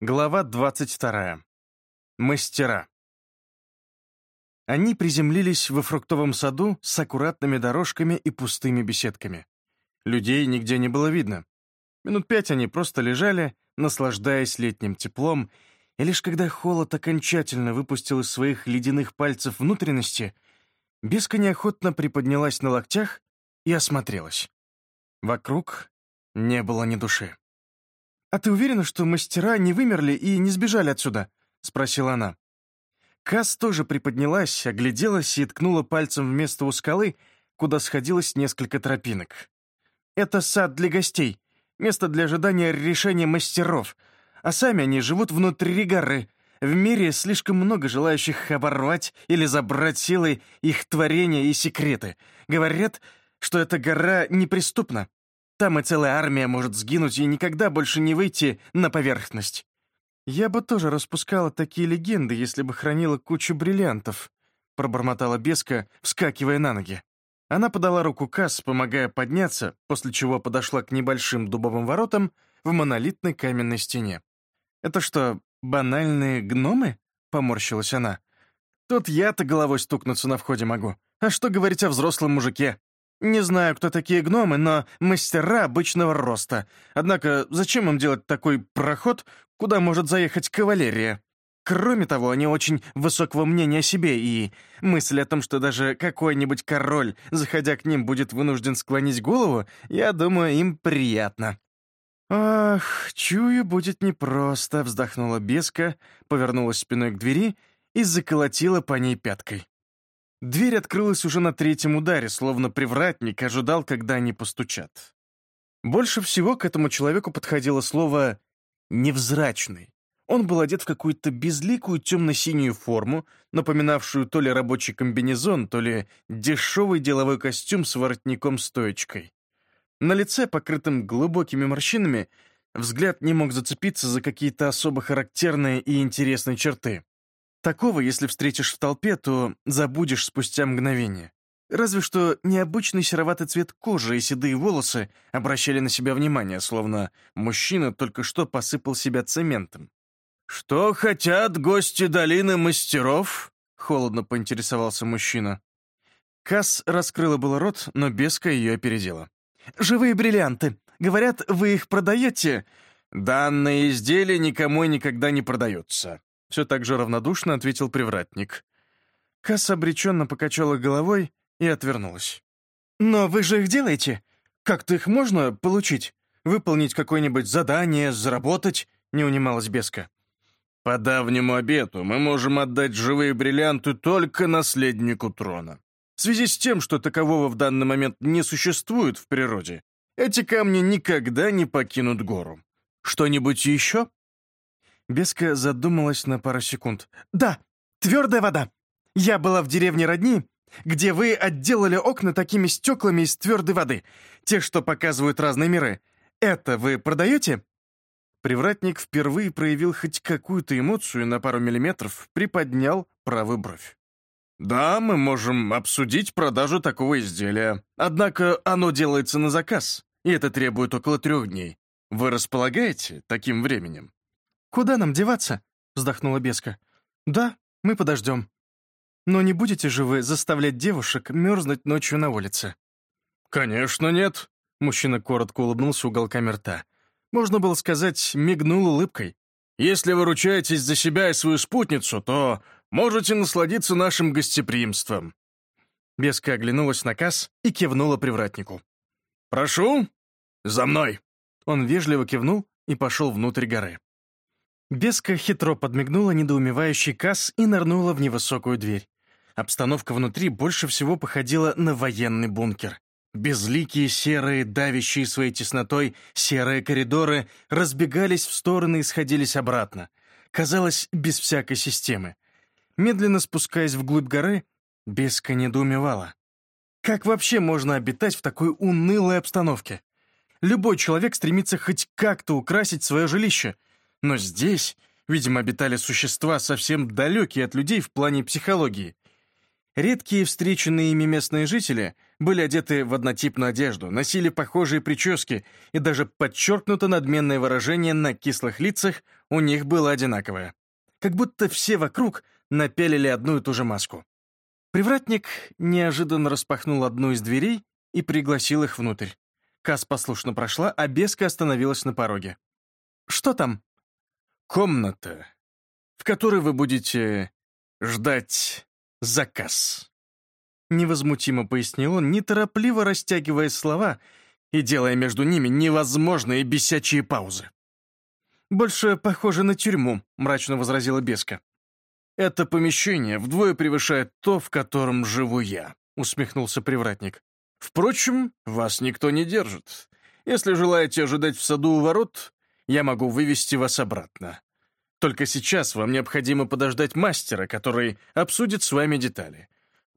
Глава 22. Мастера. Они приземлились во фруктовом саду с аккуратными дорожками и пустыми беседками. Людей нигде не было видно. Минут пять они просто лежали, наслаждаясь летним теплом, и лишь когда холод окончательно выпустил из своих ледяных пальцев внутренности, Беска неохотно приподнялась на локтях и осмотрелась. Вокруг не было ни души. «А ты уверена, что мастера не вымерли и не сбежали отсюда?» — спросила она. Касс тоже приподнялась, огляделась и ткнула пальцем в место у скалы, куда сходилось несколько тропинок. «Это сад для гостей, место для ожидания решения мастеров, а сами они живут внутри горы. В мире слишком много желающих оборвать или забрать силой их творения и секреты. Говорят, что эта гора неприступна, там и целая армия может сгинуть и никогда больше не выйти на поверхность. Я бы тоже распускала такие легенды, если бы хранила кучу бриллиантов», — пробормотала Беска, вскакивая на ноги. Она подала руку Касс, помогая подняться, после чего подошла к небольшим дубовым воротам в монолитной каменной стене. «Это что, банальные гномы?» — поморщилась она. «Тут я-то головой стукнуться на входе могу. А что говорить о взрослом мужике?» Не знаю, кто такие гномы, но мастера обычного роста. Однако зачем им делать такой проход, куда может заехать кавалерия? Кроме того, они очень высокого мнения о себе, и мысль о том, что даже какой-нибудь король, заходя к ним, будет вынужден склонить голову, я думаю, им приятно. «Ах, чую, будет непросто», — вздохнула Беска, повернулась спиной к двери и заколотила по ней пяткой. Дверь открылась уже на третьем ударе, словно привратник ожидал, когда они постучат. Больше всего к этому человеку подходило слово «невзрачный». Он был одет в какую-то безликую темно-синюю форму, напоминавшую то ли рабочий комбинезон, то ли дешевый деловой костюм с воротником-стоечкой. На лице, покрытым глубокими морщинами, взгляд не мог зацепиться за какие-то особо характерные и интересные черты. Такого, если встретишь в толпе, то забудешь спустя мгновение. Разве что необычный сероватый цвет кожи и седые волосы обращали на себя внимание, словно мужчина только что посыпал себя цементом. «Что хотят гости долины мастеров?» — холодно поинтересовался мужчина. Касс раскрыла было рот, но Беска ее опередила. «Живые бриллианты. Говорят, вы их продаете?» «Данные изделия никому никогда не продаются. Все так же равнодушно ответил привратник. Касса обреченно покачала головой и отвернулась. «Но вы же их делаете? Как-то их можно получить? Выполнить какое-нибудь задание, заработать?» — не унималась Беска. «По давнему обету мы можем отдать живые бриллианты только наследнику трона. В связи с тем, что такового в данный момент не существует в природе, эти камни никогда не покинут гору. Что-нибудь еще?» Беска задумалась на пару секунд. «Да, твердая вода. Я была в деревне Родни, где вы отделали окна такими стеклами из твердой воды, те, что показывают разные миры. Это вы продаете?» Привратник впервые проявил хоть какую-то эмоцию на пару миллиметров, приподнял правую бровь. «Да, мы можем обсудить продажу такого изделия. Однако оно делается на заказ, и это требует около трех дней. Вы располагаете таким временем?» «Куда нам деваться?» — вздохнула Беска. «Да, мы подождем. Но не будете же вы заставлять девушек мерзнуть ночью на улице?» «Конечно нет», — мужчина коротко улыбнулся уголками рта. Можно было сказать, мигнул улыбкой. «Если вы ручаетесь за себя и свою спутницу, то можете насладиться нашим гостеприимством». Беска оглянулась на Касс и кивнула привратнику. «Прошу, за мной!» Он вежливо кивнул и пошел внутрь горы. Беска хитро подмигнула недоумевающий Касс и нырнула в невысокую дверь. Обстановка внутри больше всего походила на военный бункер. Безликие серые, давящие своей теснотой, серые коридоры разбегались в стороны и сходились обратно. Казалось, без всякой системы. Медленно спускаясь вглубь горы, Беска недоумевала. Как вообще можно обитать в такой унылой обстановке? Любой человек стремится хоть как-то украсить свое жилище — но здесь, видимо, обитали существа, совсем далекие от людей в плане психологии. Редкие встреченные ими местные жители были одеты в однотипную одежду, носили похожие прически, и даже подчеркнуто надменное выражение на кислых лицах у них было одинаковое. Как будто все вокруг напялили одну и ту же маску. Привратник неожиданно распахнул одну из дверей и пригласил их внутрь. Кас послушно прошла, а Беска остановилась на пороге. «Что там?» «Комната, в которой вы будете ждать заказ. Невозмутимо пояснил он, неторопливо растягивая слова и делая между ними невозможные бесячие паузы. «Больше похоже на тюрьму», — мрачно возразила Беска. «Это помещение вдвое превышает то, в котором живу я», — усмехнулся привратник. «Впрочем, вас никто не держит. Если желаете ожидать в саду у ворот, я могу вывести вас обратно. Только сейчас вам необходимо подождать мастера, который обсудит с вами детали.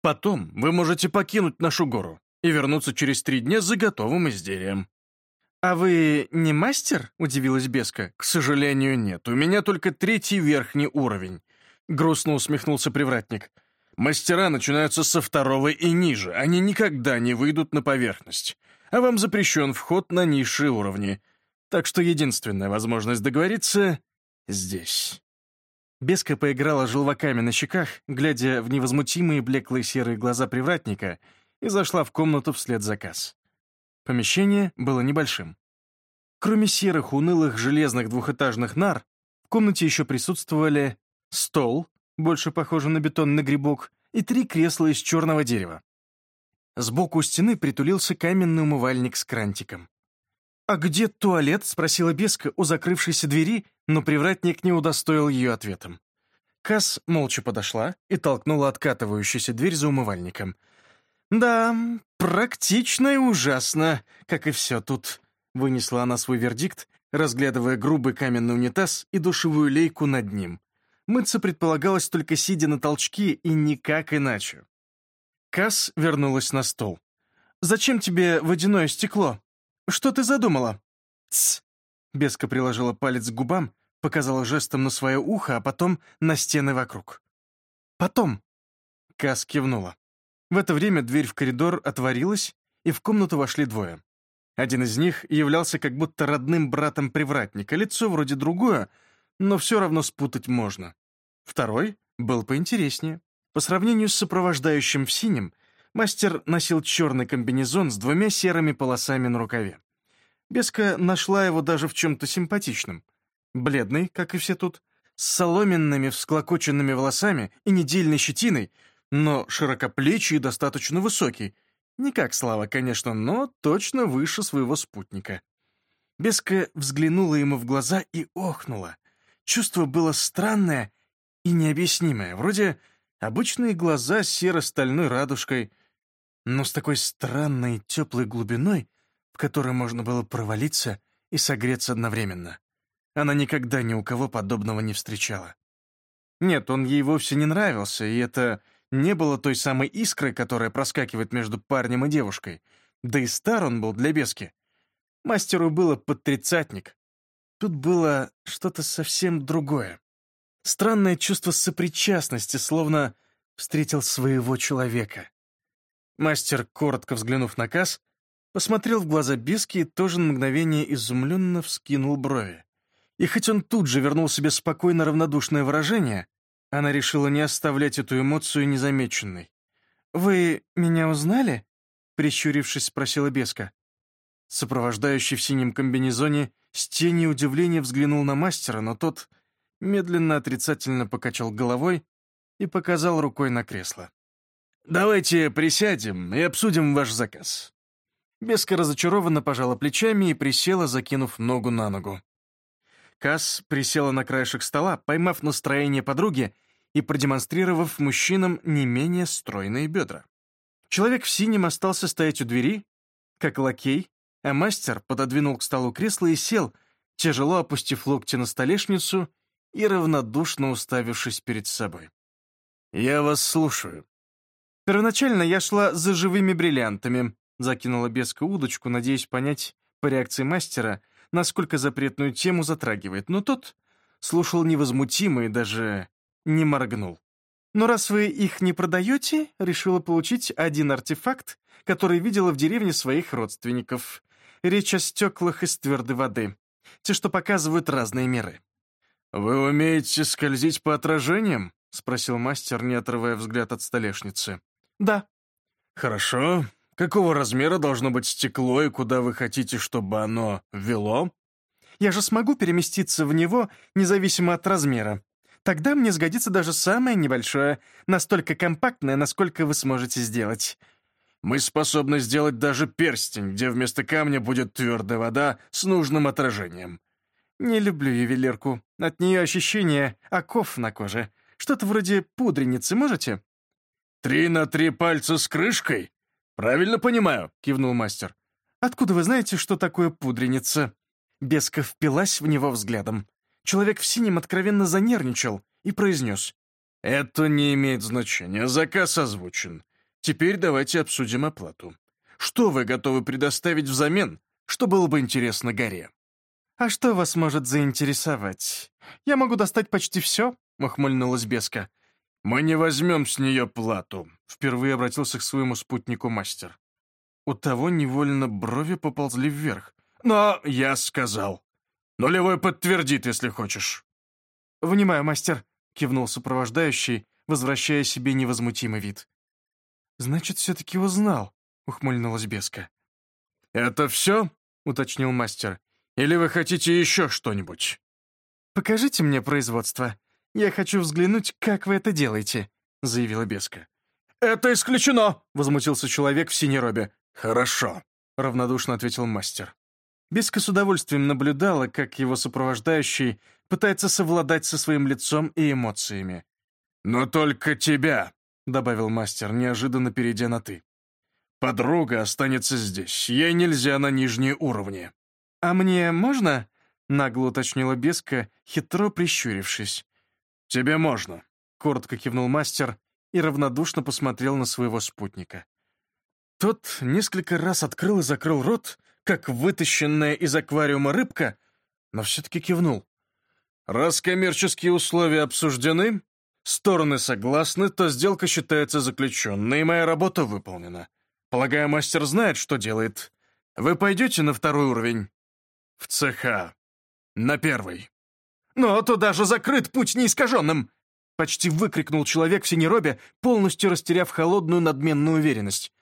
Потом вы можете покинуть нашу гору и вернуться через три дня за готовым изделием». «А вы не мастер?» — удивилась Беска. «К сожалению, нет. У меня только третий верхний уровень», — грустно усмехнулся привратник. «Мастера начинаются со второго и ниже. Они никогда не выйдут на поверхность. А вам запрещен вход на низшие уровни. Так что единственная возможность договориться здесь». Беска поиграла желваками на щеках, глядя в невозмутимые блеклые серые глаза привратника, и зашла в комнату вслед за Касс. Помещение было небольшим. Кроме серых, унылых железных двухэтажных нар, в комнате еще присутствовали стол, больше похожий на бетонный грибок, и три кресла из черного дерева. Сбоку стены притулился каменный умывальник с крантиком. «А где туалет?» — спросила Беска у закрывшейся двери, но привратник не удостоил ее ответом. Касс молча подошла и толкнула откатывающуюся дверь за умывальником. «Да, практично и ужасно, как и все тут», — вынесла она свой вердикт, разглядывая грубый каменный унитаз и душевую лейку над ним. Мыться предполагалось только сидя на толчке и никак иначе. Касс вернулась на стол. «Зачем тебе водяное стекло?» «Что ты задумала?» «Тсс!» Беска приложила палец к губам, показала жестом на свое ухо, а потом на стены вокруг. «Потом!» Кас кивнула. В это время дверь в коридор отворилась, и в комнату вошли двое. Один из них являлся как будто родным братом привратника, лицо вроде другое, но все равно спутать можно. Второй был поинтереснее. По сравнению с сопровождающим в синем, Мастер носил черный комбинезон с двумя серыми полосами на рукаве. Беска нашла его даже в чем-то симпатичном. Бледный, как и все тут, с соломенными всклокоченными волосами и недельной щетиной, но широкоплечий и достаточно высокий. Не как Слава, конечно, но точно выше своего спутника. Беска взглянула ему в глаза и охнула. Чувство было странное и необъяснимое, вроде обычные глаза с серо-стальной радужкой — но с такой странной теплой глубиной, в которой можно было провалиться и согреться одновременно. Она никогда ни у кого подобного не встречала. Нет, он ей вовсе не нравился, и это не было той самой искрой, которая проскакивает между парнем и девушкой. Да и стар он был для бески. Мастеру было под тридцатник. Тут было что-то совсем другое. Странное чувство сопричастности, словно встретил своего человека. Мастер, коротко взглянув на Касс, посмотрел в глаза Биски и тоже на мгновение изумленно вскинул брови. И хоть он тут же вернул себе спокойно равнодушное выражение, она решила не оставлять эту эмоцию незамеченной. «Вы меня узнали?» — прищурившись, спросила Беска. Сопровождающий в синем комбинезоне с тенью удивления взглянул на мастера, но тот медленно отрицательно покачал головой и показал рукой на кресло. «Давайте присядем и обсудим ваш заказ». Беска разочарованно пожала плечами и присела, закинув ногу на ногу. Касс присела на краешек стола, поймав настроение подруги и продемонстрировав мужчинам не менее стройные бедра. Человек в синем остался стоять у двери, как лакей, а мастер пододвинул к столу кресло и сел, тяжело опустив локти на столешницу и равнодушно уставившись перед собой. «Я вас слушаю», Первоначально я шла за живыми бриллиантами, закинула беска удочку, надеясь понять по реакции мастера, насколько запретную тему затрагивает, но тот слушал невозмутимо и даже не моргнул. Но раз вы их не продаете, решила получить один артефакт, который видела в деревне своих родственников. Речь о стеклах из твердой воды. Те, что показывают разные миры. «Вы умеете скользить по отражениям?» — спросил мастер, не отрывая взгляд от столешницы. «Да». «Хорошо. Какого размера должно быть стекло и куда вы хотите, чтобы оно вело?» «Я же смогу переместиться в него, независимо от размера. Тогда мне сгодится даже самое небольшое, настолько компактное, насколько вы сможете сделать». «Мы способны сделать даже перстень, где вместо камня будет твердая вода с нужным отражением». «Не люблю ювелирку. От нее ощущение оков на коже. Что-то вроде пудреницы можете?» «Три на три пальца с крышкой? Правильно понимаю?» — кивнул мастер. «Откуда вы знаете, что такое пудреница?» Беска впилась в него взглядом. Человек в синем откровенно занервничал и произнес. «Это не имеет значения. Заказ озвучен. Теперь давайте обсудим оплату. Что вы готовы предоставить взамен? Что было бы интересно горе?» «А что вас может заинтересовать? Я могу достать почти все», — ухмыльнулась Беска. «Мы не возьмем с нее плату», — впервые обратился к своему спутнику мастер. У того невольно брови поползли вверх. «Но я сказал. Нулевой подтвердит, если хочешь». «Внимаю, мастер», — кивнул сопровождающий, возвращая себе невозмутимый вид. «Значит, все-таки узнал», — ухмыльнулась Беска. «Это все?» — уточнил мастер. «Или вы хотите еще что-нибудь?» «Покажите мне производство. Я хочу взглянуть, как вы это делаете», — заявила Беска. «Это исключено!» — возмутился человек в синей робе. «Хорошо», — равнодушно ответил мастер. Беска с удовольствием наблюдала, как его сопровождающий пытается совладать со своим лицом и эмоциями. «Но только тебя», — добавил мастер, неожиданно перейдя на «ты». «Подруга останется здесь. Ей нельзя на нижние уровни». «А мне можно?» — нагло уточнила Беска, хитро прищурившись. «Тебе можно», — коротко кивнул мастер и равнодушно посмотрел на своего спутника. Тот несколько раз открыл и закрыл рот, как вытащенная из аквариума рыбка, но все-таки кивнул. «Раз коммерческие условия обсуждены, стороны согласны, то сделка считается заключенной, и моя работа выполнена. Полагаю, мастер знает, что делает. Вы пойдете на второй уровень?» «В цеха. На первый». «Но туда же закрыт путь неискаженным!» Почти выкрикнул человек в синеробе, полностью растеряв холодную надменную уверенность.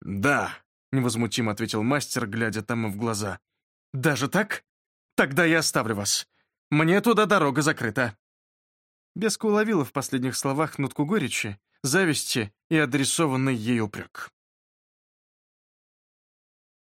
«Да», — невозмутимо ответил мастер, глядя тому в глаза. «Даже так? Тогда я оставлю вас. Мне туда дорога закрыта». Беска уловила в последних словах нотку горечи, зависти и адресованный ей упрек.